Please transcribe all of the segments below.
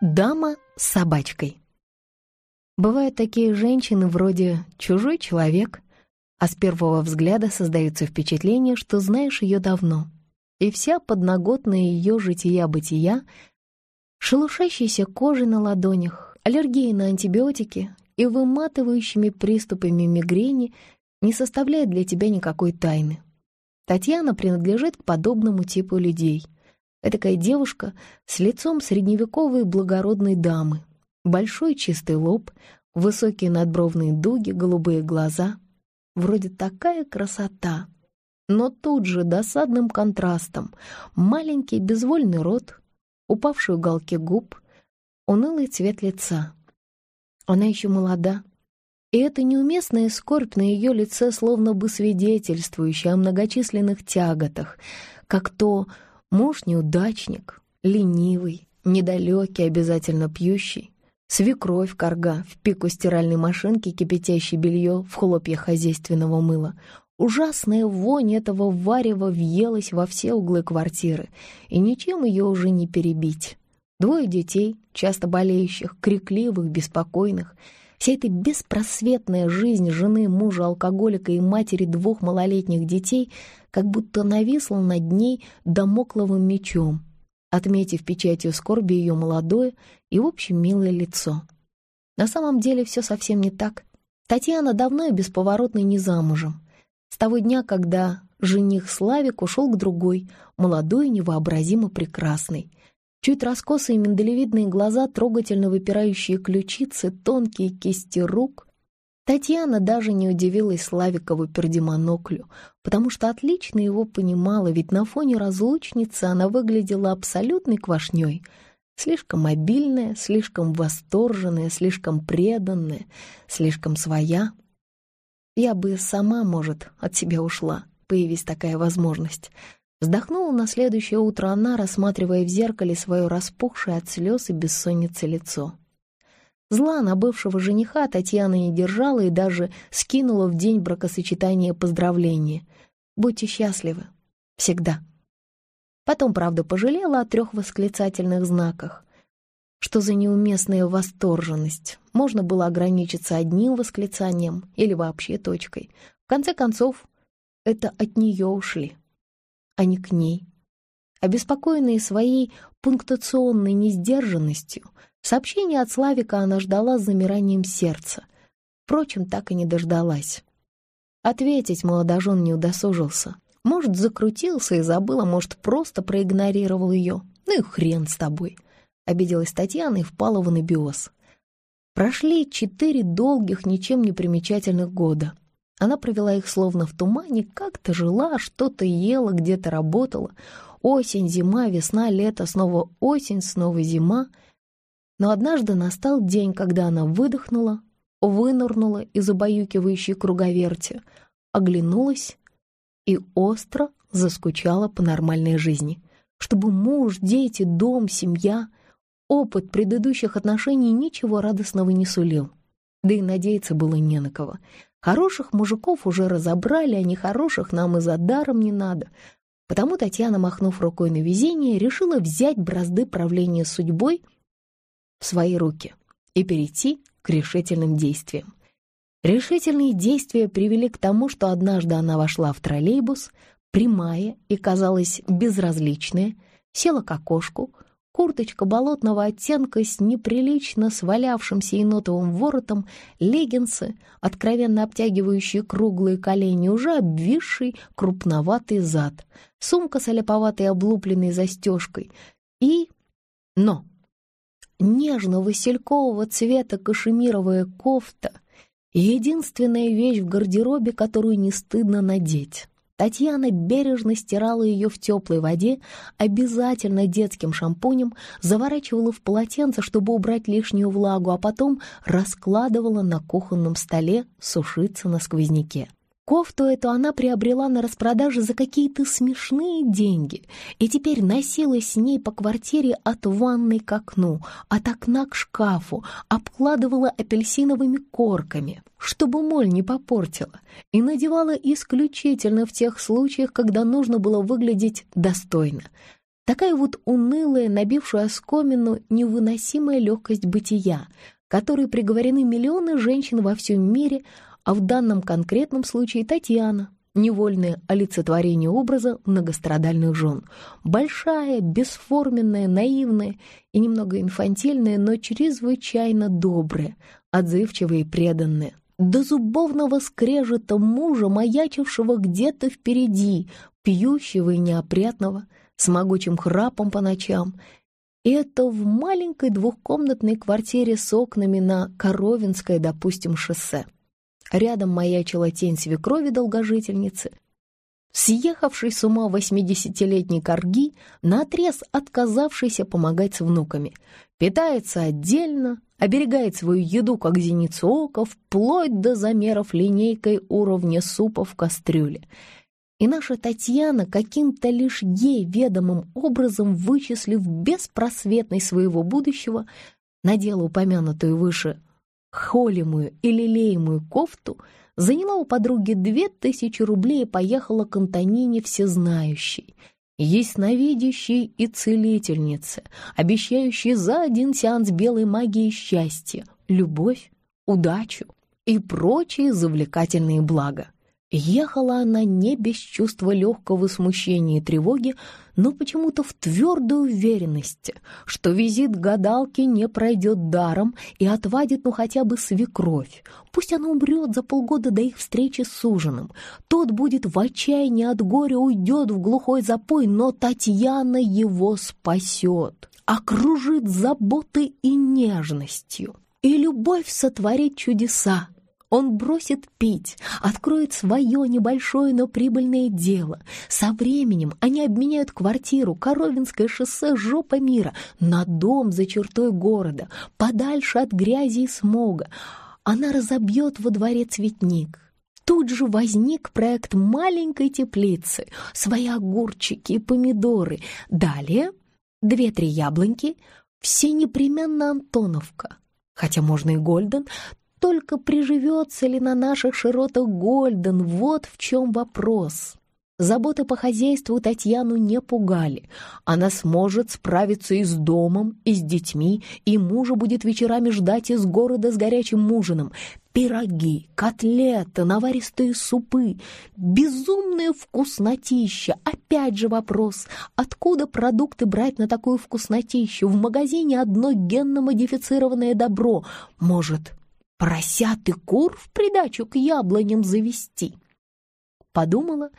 Дама с собачкой. Бывают такие женщины вроде «чужой человек», а с первого взгляда создается впечатление, что знаешь ее давно, и вся подноготная ее жития-бытия, шелушащаяся кожа на ладонях, аллергии на антибиотики и выматывающими приступами мигрени не составляет для тебя никакой тайны. Татьяна принадлежит к подобному типу людей — Этакая девушка с лицом средневековой благородной дамы, большой чистый лоб, высокие надбровные дуги, голубые глаза. Вроде такая красота. Но тут же досадным контрастом маленький безвольный рот, упавшие уголки губ, унылый цвет лица. Она еще молода, и это неуместная скорбь на ее лице словно бы свидетельствующая о многочисленных тяготах, как то Муж неудачник, ленивый, недалекий, обязательно пьющий. Свекровь, корга, в пику стиральной машинки, кипятящее белье в хлопьях хозяйственного мыла. Ужасная вонь этого варева въелась во все углы квартиры, и ничем ее уже не перебить. Двое детей, часто болеющих, крикливых, беспокойных. Вся эта беспросветная жизнь жены, мужа, алкоголика и матери двух малолетних детей как будто нависла над ней домокловым мечом, отметив печатью скорби ее молодое и, в общем, милое лицо. На самом деле все совсем не так. Татьяна давно и бесповоротно не замужем. С того дня, когда жених Славик ушел к другой, молодой и невообразимо прекрасной. Чуть раскосые миндалевидные глаза, трогательно выпирающие ключицы, тонкие кисти рук, Татьяна даже не удивилась Славикову пердемоноклю, потому что отлично его понимала, ведь на фоне разлучницы она выглядела абсолютной квашней. Слишком мобильная, слишком восторженная, слишком преданная, слишком своя. Я бы сама, может, от себя ушла, появись такая возможность. Вздохнула на следующее утро она, рассматривая в зеркале свое распухшее от слез и бессонницы лицо. Зла на бывшего жениха Татьяна не держала и даже скинула в день бракосочетания поздравления. «Будьте счастливы. Всегда». Потом, правда, пожалела о трех восклицательных знаках. Что за неуместная восторженность? Можно было ограничиться одним восклицанием или вообще точкой. В конце концов, это от нее ушли, а не к ней. Обеспокоенные своей пунктуационной несдержанностью — Сообщение от Славика она ждала с замиранием сердца. Впрочем, так и не дождалась. Ответить молодожен не удосужился. Может, закрутился и забыл, а может, просто проигнорировал ее. Ну и хрен с тобой. Обиделась Татьяна и впала в анабиоз. Прошли четыре долгих, ничем не примечательных года. Она провела их словно в тумане, как-то жила, что-то ела, где-то работала. Осень, зима, весна, лето, снова осень, снова зима — но однажды настал день, когда она выдохнула, вынырнула из убаюкивающей круговерти, оглянулась и остро заскучала по нормальной жизни. Чтобы муж, дети, дом, семья, опыт предыдущих отношений ничего радостного не сулил. Да и надеяться было не на кого. Хороших мужиков уже разобрали, а нехороших нам и за даром не надо. Потому Татьяна, махнув рукой на везение, решила взять бразды правления судьбой — в свои руки и перейти к решительным действиям. Решительные действия привели к тому, что однажды она вошла в троллейбус, прямая и, казалось, безразличная, села к окошку, курточка болотного оттенка с неприлично свалявшимся енотовым воротом, леггинсы, откровенно обтягивающие круглые колени, уже обвисший крупноватый зад, сумка с оляповатой облупленной застежкой и... Но нежно-василькового цвета кашемировая кофта — единственная вещь в гардеробе, которую не стыдно надеть. Татьяна бережно стирала ее в теплой воде, обязательно детским шампунем, заворачивала в полотенце, чтобы убрать лишнюю влагу, а потом раскладывала на кухонном столе сушиться на сквозняке кофту эту она приобрела на распродаже за какие-то смешные деньги и теперь носила с ней по квартире от ванной к окну, от окна к шкафу, обкладывала апельсиновыми корками, чтобы моль не попортила, и надевала исключительно в тех случаях, когда нужно было выглядеть достойно. Такая вот унылая, набившая оскомину, невыносимая легкость бытия, которой приговорены миллионы женщин во всем мире – а в данном конкретном случае Татьяна, невольное олицетворение образа многострадальных жен. Большая, бесформенная, наивная и немного инфантильная, но чрезвычайно добрая, отзывчивая и преданная. До зубовного скрежета мужа, маячившего где-то впереди, пьющего и неопрятного, с могучим храпом по ночам, и это в маленькой двухкомнатной квартире с окнами на Коровинское, допустим, шоссе. Рядом маячила тень свекрови долгожительницы. Съехавший с ума восьмидесятилетний Карги, наотрез отказавшийся помогать с внуками, питается отдельно, оберегает свою еду, как зеницу ока, вплоть до замеров линейкой уровня супа в кастрюле. И наша Татьяна каким-то лишь ей ведомым образом, вычислив беспросветной своего будущего, надела упомянутую выше холимую или леемую кофту, заняла у подруги две тысячи рублей и поехала к Антонине всезнающей, ясновидящей и целительнице, обещающей за один сеанс белой магии счастье, любовь, удачу и прочие завлекательные блага. Ехала она не без чувства легкого смущения и тревоги, но почему-то в твердой уверенности, что визит гадалки не пройдет даром и отвадит ну хотя бы свекровь. Пусть она умрет за полгода до их встречи с ужином. Тот будет в отчаянии от горя, уйдет в глухой запой, но Татьяна его спасет, окружит заботой и нежностью. И любовь сотворит чудеса, он бросит пить, откроет свое небольшое, но прибыльное дело. Со временем они обменяют квартиру, Коровинское шоссе, жопа мира, на дом за чертой города, подальше от грязи и смога. Она разобьет во дворе цветник. Тут же возник проект маленькой теплицы, свои огурчики и помидоры. Далее две-три яблоньки, все непременно Антоновка. Хотя можно и Гольден, только приживется ли на наших широтах Гольден, вот в чем вопрос. Заботы по хозяйству Татьяну не пугали. Она сможет справиться и с домом, и с детьми, и мужа будет вечерами ждать из города с горячим ужином. Пироги, котлеты, наваристые супы, безумная вкуснотища. Опять же вопрос, откуда продукты брать на такую вкуснотищу? В магазине одно генно-модифицированное добро. Может, поросят и кур в придачу к яблоням завести. Подумала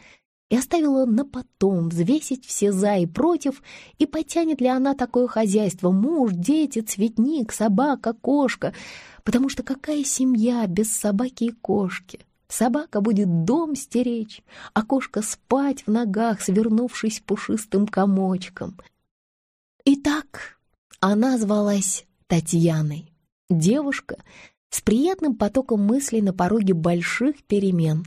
и оставила на потом взвесить все «за» и «против», и потянет ли она такое хозяйство, муж, дети, цветник, собака, кошка, потому что какая семья без собаки и кошки? Собака будет дом стеречь, а кошка спать в ногах, свернувшись пушистым комочком. Итак, она звалась Татьяной. Девушка, с приятным потоком мыслей на пороге больших перемен.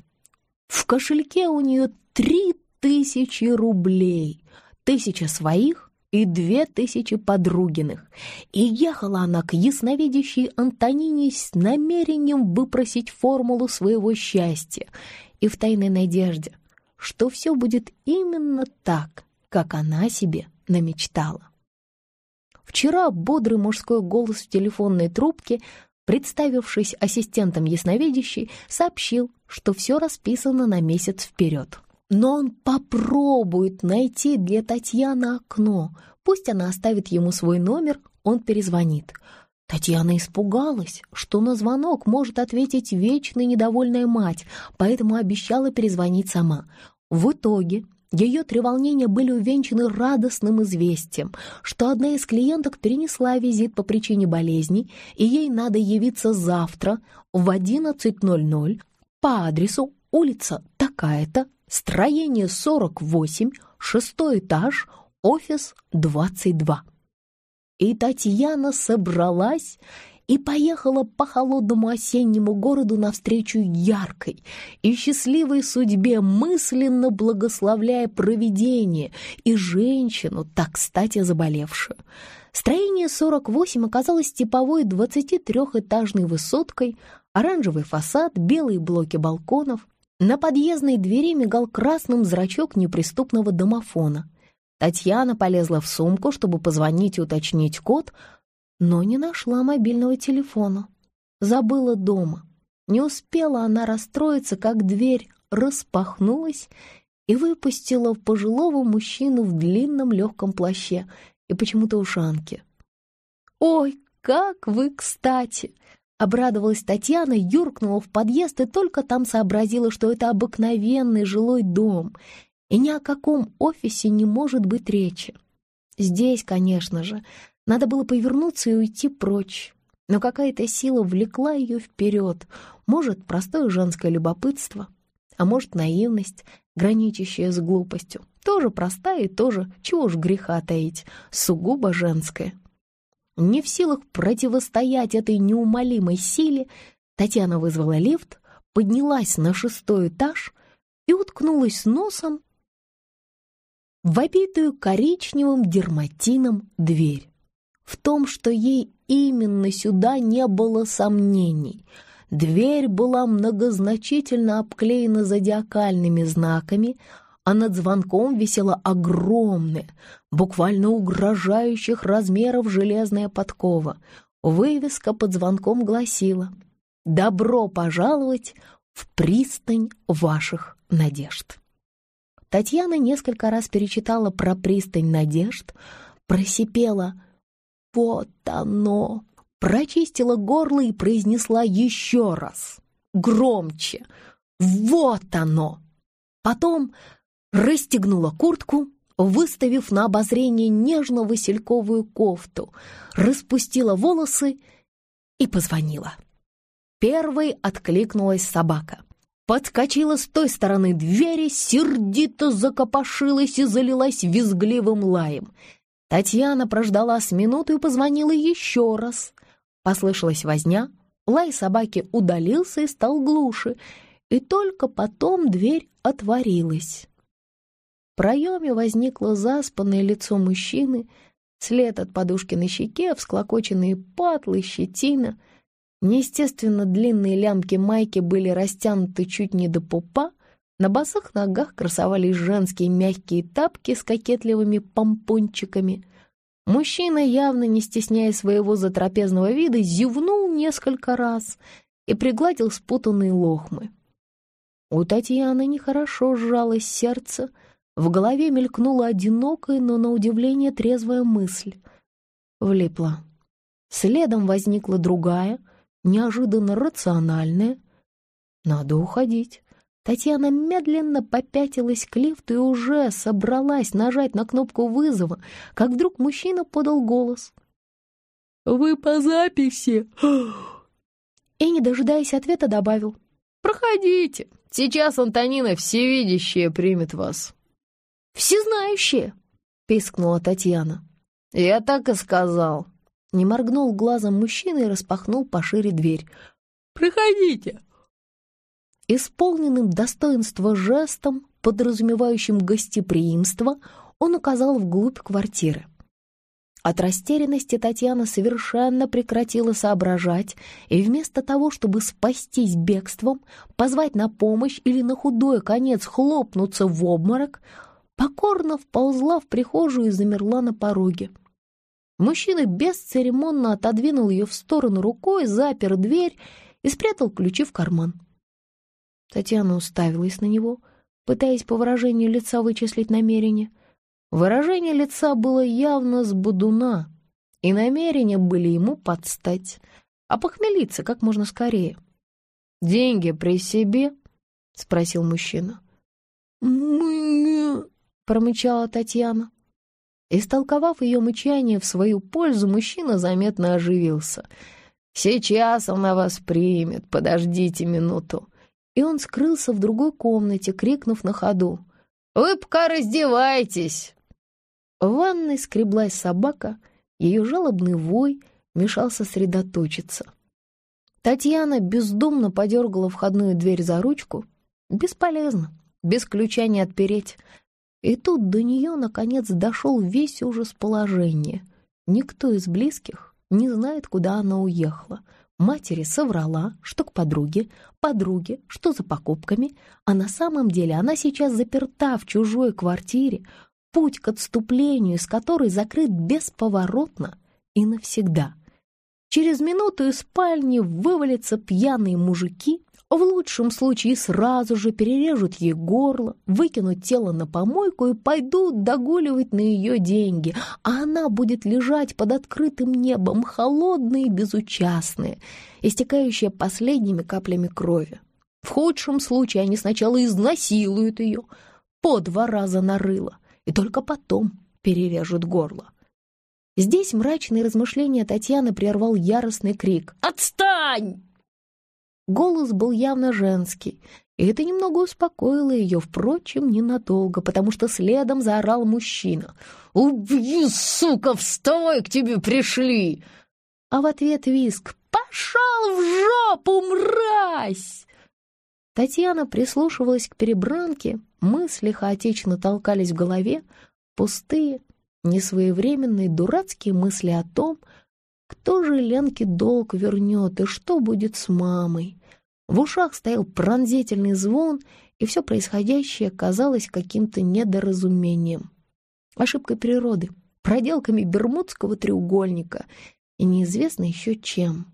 В кошельке у нее три тысячи рублей, тысяча своих и две тысячи подругиных. И ехала она к ясновидящей Антонине с намерением выпросить формулу своего счастья и в тайной надежде, что все будет именно так, как она себе намечтала. Вчера бодрый мужской голос в телефонной трубке Представившись ассистентом ясновидящей, сообщил, что все расписано на месяц вперед. Но он попробует найти для Татьяны окно. Пусть она оставит ему свой номер, он перезвонит. Татьяна испугалась, что на звонок может ответить вечно недовольная мать, поэтому обещала перезвонить сама. В итоге ее треволнения были увенчаны радостным известием, что одна из клиенток перенесла визит по причине болезни, и ей надо явиться завтра в 11.00 по адресу улица такая-то, строение 48, шестой этаж, офис 22. И Татьяна собралась и поехала по холодному осеннему городу навстречу яркой и счастливой судьбе, мысленно благословляя провидение и женщину, так кстати заболевшую. Строение 48 оказалось типовой 23-этажной высоткой, оранжевый фасад, белые блоки балконов. На подъездной двери мигал красным зрачок неприступного домофона. Татьяна полезла в сумку, чтобы позвонить и уточнить код — но не нашла мобильного телефона. Забыла дома. Не успела она расстроиться, как дверь распахнулась и выпустила пожилого мужчину в длинном легком плаще и почему-то ушанке. «Ой, как вы кстати!» Обрадовалась Татьяна, юркнула в подъезд и только там сообразила, что это обыкновенный жилой дом, и ни о каком офисе не может быть речи. Здесь, конечно же, надо было повернуться и уйти прочь. Но какая-то сила влекла ее вперед. Может, простое женское любопытство, а может, наивность, граничащая с глупостью. Тоже простая и тоже, чего ж греха таить, сугубо женская. Не в силах противостоять этой неумолимой силе, Татьяна вызвала лифт, поднялась на шестой этаж и уткнулась носом в обитую коричневым дерматином дверь. В том, что ей именно сюда не было сомнений. Дверь была многозначительно обклеена зодиакальными знаками, а над звонком висела огромная, буквально угрожающих размеров железная подкова. Вывеска под звонком гласила «Добро пожаловать в пристань ваших надежд». Татьяна несколько раз перечитала про пристань надежд, просипела – вот оно!» Прочистила горло и произнесла еще раз. Громче. «Вот оно!» Потом расстегнула куртку, выставив на обозрение нежно-васильковую кофту, распустила волосы и позвонила. Первой откликнулась собака. Подскочила с той стороны двери, сердито закопошилась и залилась визгливым лаем — Татьяна прождала с минуты и позвонила еще раз. Послышалась возня, лай собаки удалился и стал глуше, и только потом дверь отворилась. В проеме возникло заспанное лицо мужчины, след от подушки на щеке, всклокоченные патлы, щетина. Неестественно длинные лямки майки были растянуты чуть не до пупа, на босых ногах красовались женские мягкие тапки с кокетливыми помпончиками. Мужчина, явно не стесняя своего затрапезного вида, зевнул несколько раз и пригладил спутанные лохмы. У Татьяны нехорошо сжалось сердце, в голове мелькнула одинокая, но на удивление трезвая мысль. Влипла. Следом возникла другая, неожиданно рациональная. «Надо уходить». Татьяна медленно попятилась к лифту и уже собралась нажать на кнопку вызова, как вдруг мужчина подал голос. «Вы по записи!» И, не дожидаясь ответа, добавил. «Проходите, сейчас Антонина Всевидящая примет вас». «Всезнающая!» — пискнула Татьяна. «Я так и сказал». Не моргнул глазом мужчина и распахнул пошире дверь. «Проходите!» Исполненным достоинства жестом, подразумевающим гостеприимство, он указал вглубь квартиры. От растерянности Татьяна совершенно прекратила соображать, и вместо того, чтобы спастись бегством, позвать на помощь или на худой конец хлопнуться в обморок, покорно вползла в прихожую и замерла на пороге. Мужчина бесцеремонно отодвинул ее в сторону рукой, запер дверь и спрятал ключи в карман. Татьяна уставилась на него, пытаясь по выражению лица вычислить намерение. Выражение лица было явно с бодуна, и намерения были ему подстать, а похмелиться как можно скорее. «Деньги при себе?» — спросил мужчина. «Мне...» — промычала Татьяна. Истолковав ее мычание в свою пользу, мужчина заметно оживился. «Сейчас она вас примет, подождите минуту» и он скрылся в другой комнате, крикнув на ходу. «Вы пока раздевайтесь!» В ванной скреблась собака, ее жалобный вой мешал сосредоточиться. Татьяна бездумно подергала входную дверь за ручку. Бесполезно, без ключа не отпереть. И тут до нее, наконец, дошел весь ужас положения. Никто из близких не знает, куда она уехала — матери соврала, что к подруге, подруге, что за покупками, а на самом деле она сейчас заперта в чужой квартире, путь к отступлению, из которой закрыт бесповоротно и навсегда. Через минуту из спальни вывалятся пьяные мужики в лучшем случае сразу же перережут ей горло, выкинут тело на помойку и пойдут доголивать на ее деньги, а она будет лежать под открытым небом, холодная и безучастная, истекающая последними каплями крови. В худшем случае они сначала изнасилуют ее по два раза нарыло, и только потом перережут горло. Здесь мрачные размышления Татьяны прервал яростный крик «Отстань!» Голос был явно женский, и это немного успокоило ее, впрочем, ненадолго, потому что следом заорал мужчина. «Убью, сука, вставай, к тебе пришли!» А в ответ виск «Пошел в жопу, мразь!» Татьяна прислушивалась к перебранке, мысли хаотично толкались в голове, пустые, несвоевременные, дурацкие мысли о том, что кто же Ленке долг вернет и что будет с мамой? В ушах стоял пронзительный звон, и все происходящее казалось каким-то недоразумением. Ошибкой природы, проделками Бермудского треугольника и неизвестно еще чем.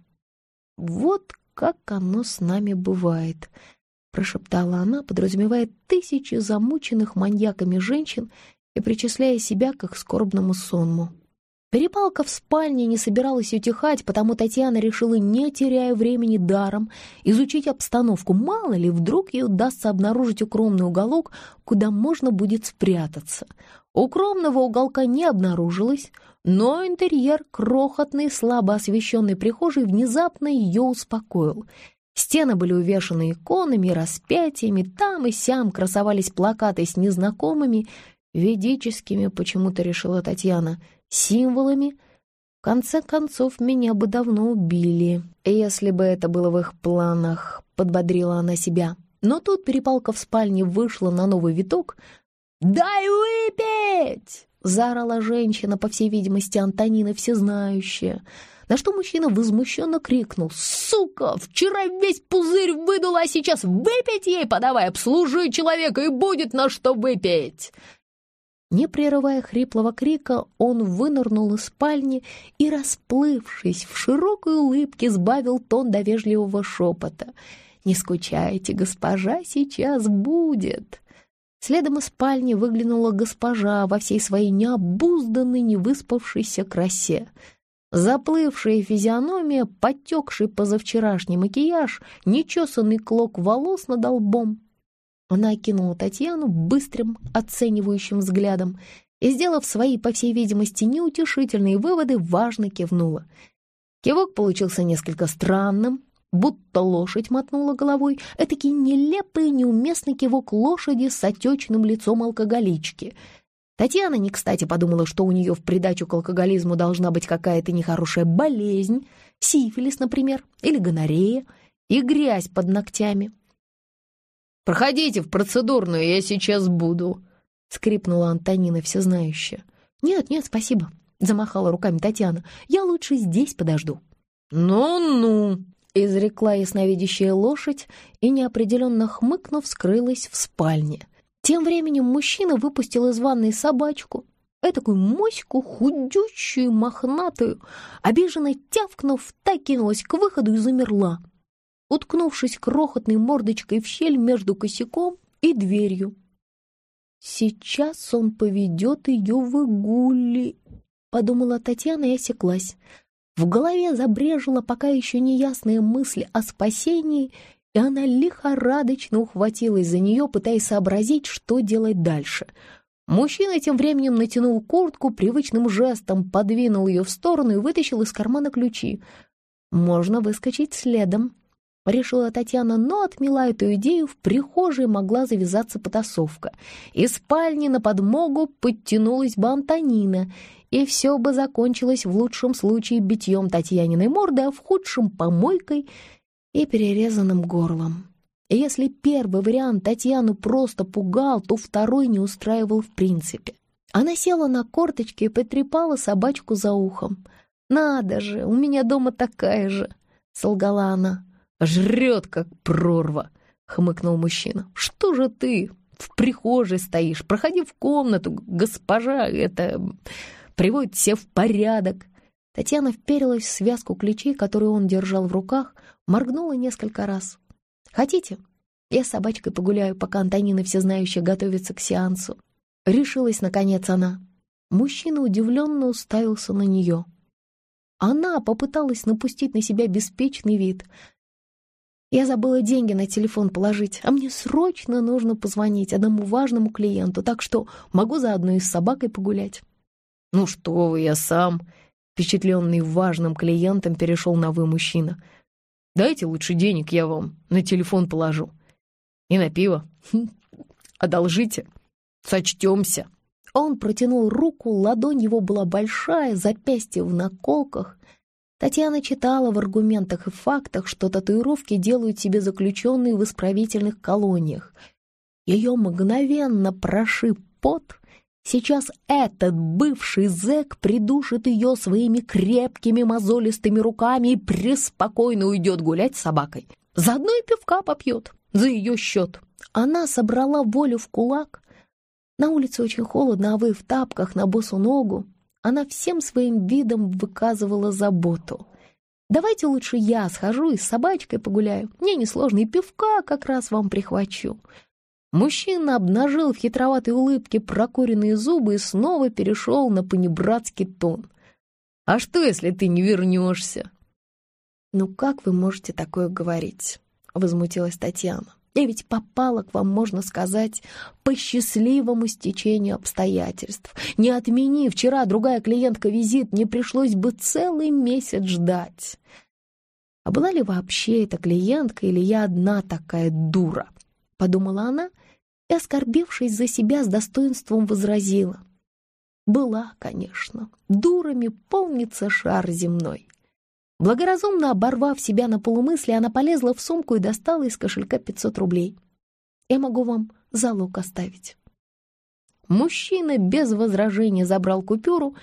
«Вот как оно с нами бывает», — прошептала она, подразумевая тысячи замученных маньяками женщин и причисляя себя к их скорбному сонму. Перепалка в спальне не собиралась утихать, потому Татьяна решила, не теряя времени даром, изучить обстановку. Мало ли, вдруг ей удастся обнаружить укромный уголок, куда можно будет спрятаться. Укромного уголка не обнаружилось, но интерьер крохотный, слабо освещенный прихожей внезапно ее успокоил. Стены были увешаны иконами, распятиями, там и сям красовались плакаты с незнакомыми, ведическими, почему-то решила Татьяна — символами, в конце концов, меня бы давно убили, если бы это было в их планах, подбодрила она себя. Но тут перепалка в спальне вышла на новый виток. «Дай выпить!» — заорала женщина, по всей видимости, Антонина всезнающая. На что мужчина возмущенно крикнул. «Сука! Вчера весь пузырь выдула, а сейчас выпить ей подавай! Обслужи человека, и будет на что выпить!» Не прерывая хриплого крика, он вынырнул из спальни и, расплывшись в широкой улыбке, сбавил тон до вежливого шепота. «Не скучайте, госпожа сейчас будет!» Следом из спальни выглянула госпожа во всей своей необузданной, невыспавшейся красе. Заплывшая физиономия, подтекший позавчерашний макияж, нечесанный клок волос над лбом, она окинула Татьяну быстрым, оценивающим взглядом и, сделав свои, по всей видимости, неутешительные выводы, важно кивнула. Кивок получился несколько странным, будто лошадь мотнула головой, этакий нелепый неуместный кивок лошади с отечным лицом алкоголички. Татьяна не кстати подумала, что у нее в придачу к алкоголизму должна быть какая-то нехорошая болезнь, сифилис, например, или гонорея, и грязь под ногтями. Проходите в процедурную, я сейчас буду», — скрипнула Антонина всезнающая. «Нет, нет, спасибо», — замахала руками Татьяна. «Я лучше здесь подожду». «Ну-ну», — изрекла ясновидящая лошадь и, неопределенно хмыкнув, скрылась в спальне. Тем временем мужчина выпустил из ванной собачку, этакую моську, худючую, мохнатую, обиженно тявкнув, так кинулась к выходу и замерла уткнувшись крохотной мордочкой в щель между косяком и дверью. «Сейчас он поведет ее в игули», — подумала Татьяна и осеклась. В голове забрежила пока еще неясная мысль о спасении, и она лихорадочно ухватилась за нее, пытаясь сообразить, что делать дальше. Мужчина тем временем натянул куртку, привычным жестом подвинул ее в сторону и вытащил из кармана ключи. «Можно выскочить следом», Решила Татьяна, но отмела эту идею, в прихожей могла завязаться потасовка. Из спальни на подмогу подтянулась бы Антонина, и все бы закончилось в лучшем случае битьем Татьяниной морды, а в худшем — помойкой и перерезанным горлом. И если первый вариант Татьяну просто пугал, то второй не устраивал в принципе. Она села на корточки и потрепала собачку за ухом. «Надо же, у меня дома такая же!» — солгала она жрет, как прорва», — хмыкнул мужчина. «Что же ты в прихожей стоишь? Проходи в комнату, госпожа, это... приводит все в порядок». Татьяна вперилась в связку ключей, которую он держал в руках, моргнула несколько раз. «Хотите? Я с собачкой погуляю, пока Антонина всезнающая готовится к сеансу». Решилась, наконец, она. Мужчина удивленно уставился на нее. Она попыталась напустить на себя беспечный вид, я забыла деньги на телефон положить, а мне срочно нужно позвонить одному важному клиенту, так что могу заодно и с собакой погулять». «Ну что вы, я сам», — впечатленный важным клиентом перешел на «вы» мужчина. «Дайте лучше денег, я вам на телефон положу. И на пиво. Одолжите. Сочтемся». Он протянул руку, ладонь его была большая, запястье в наколках — Татьяна читала в аргументах и фактах, что татуировки делают себе заключенные в исправительных колониях. Ее мгновенно прошиб пот. Сейчас этот бывший зэк придушит ее своими крепкими мозолистыми руками и преспокойно уйдет гулять с собакой. Заодно и пивка попьет за ее счет. Она собрала волю в кулак. На улице очень холодно, а вы в тапках на босу ногу. Она всем своим видом выказывала заботу. «Давайте лучше я схожу и с собачкой погуляю. Мне несложно, и пивка как раз вам прихвачу». Мужчина обнажил в хитроватой улыбке прокуренные зубы и снова перешел на понебратский тон. «А что, если ты не вернешься?» «Ну как вы можете такое говорить?» — возмутилась Татьяна. Я ведь попала к вам, можно сказать, по счастливому стечению обстоятельств. Не отмени, вчера другая клиентка визит, не пришлось бы целый месяц ждать. А была ли вообще эта клиентка или я одна такая дура? Подумала она и, оскорбившись за себя, с достоинством возразила. Была, конечно, дурами полнится шар земной. Благоразумно оборвав себя на полумысли, она полезла в сумку и достала из кошелька 500 рублей. «Я могу вам залог оставить». Мужчина без возражения забрал купюру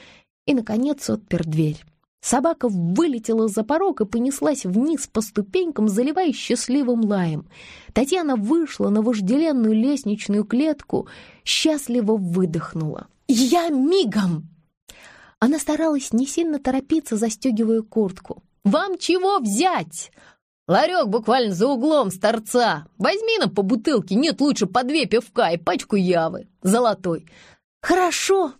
и, наконец, отпер дверь. Собака вылетела за порог и понеслась вниз по ступенькам, заливая счастливым лаем. Татьяна вышла на вожделенную лестничную клетку, счастливо выдохнула. «Я мигом!» Она старалась не сильно торопиться, застегивая куртку. «Вам чего взять?» «Ларек буквально за углом с торца. Возьми нам по бутылке, нет, лучше по две пивка и пачку явы. Золотой». «Хорошо!»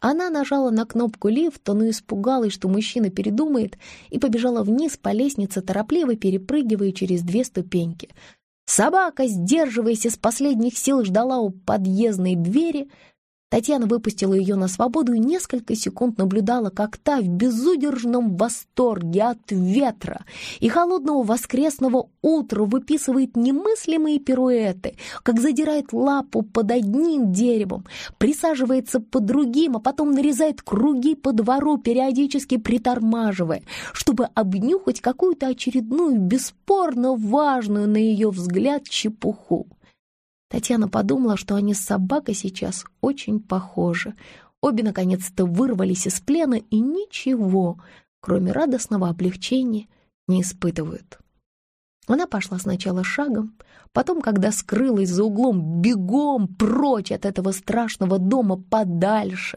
Она нажала на кнопку лифта, но испугалась, что мужчина передумает, и побежала вниз по лестнице, торопливо перепрыгивая через две ступеньки. Собака, сдерживаясь из последних сил, ждала у подъездной двери, Татьяна выпустила ее на свободу и несколько секунд наблюдала, как та в безудержном восторге от ветра и холодного воскресного утра выписывает немыслимые пируэты, как задирает лапу под одним деревом, присаживается под другим, а потом нарезает круги по двору, периодически притормаживая, чтобы обнюхать какую-то очередную бесспорно важную на ее взгляд чепуху. Татьяна подумала, что они с собакой сейчас очень похожи. Обе наконец-то вырвались из плена и ничего, кроме радостного облегчения, не испытывают. Она пошла сначала шагом, потом, когда скрылась за углом, бегом прочь от этого страшного дома подальше,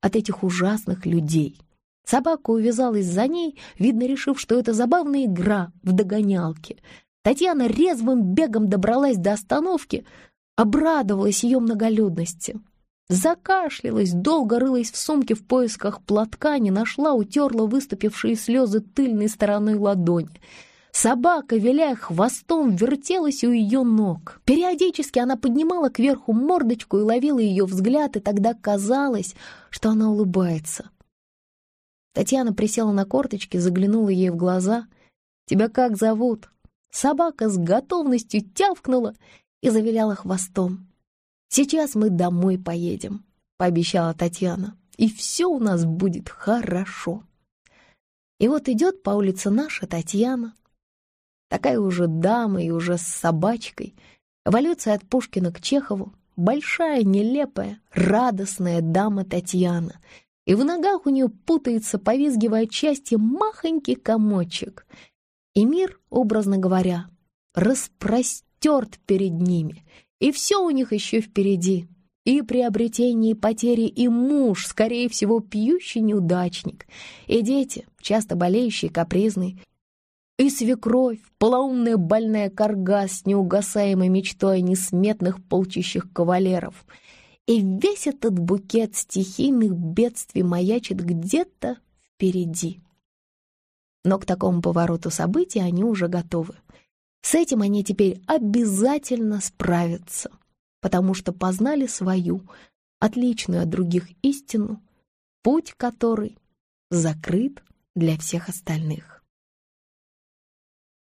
от этих ужасных людей. Собака увязалась за ней, видно, решив, что это забавная игра в догонялке. Татьяна резвым бегом добралась до остановки, обрадовалась ее многолюдности. Закашлялась, долго рылась в сумке в поисках платка, не нашла, утерла выступившие слезы тыльной стороной ладони. Собака, виляя хвостом, вертелась у ее ног. Периодически она поднимала кверху мордочку и ловила ее взгляд, и тогда казалось, что она улыбается. Татьяна присела на корточки, заглянула ей в глаза. «Тебя как зовут?» Собака с готовностью тявкнула и завиляла хвостом. «Сейчас мы домой поедем», — пообещала Татьяна, «и все у нас будет хорошо». И вот идет по улице наша Татьяна, такая уже дама и уже с собачкой, эволюция от Пушкина к Чехову, большая, нелепая, радостная дама Татьяна, и в ногах у нее путается, повизгивая части, махонький комочек. И мир, образно говоря, распростился терт перед ними. И все у них еще впереди. И приобретение, и потери, и муж, скорее всего, пьющий неудачник. И дети, часто болеющие, капризные. И свекровь, полоумная больная карга с неугасаемой мечтой о несметных полчищах кавалеров. И весь этот букет стихийных бедствий маячит где-то впереди. Но к такому повороту событий они уже готовы. С этим они теперь обязательно справятся, потому что познали свою, отличную от других истину, путь которой закрыт для всех остальных.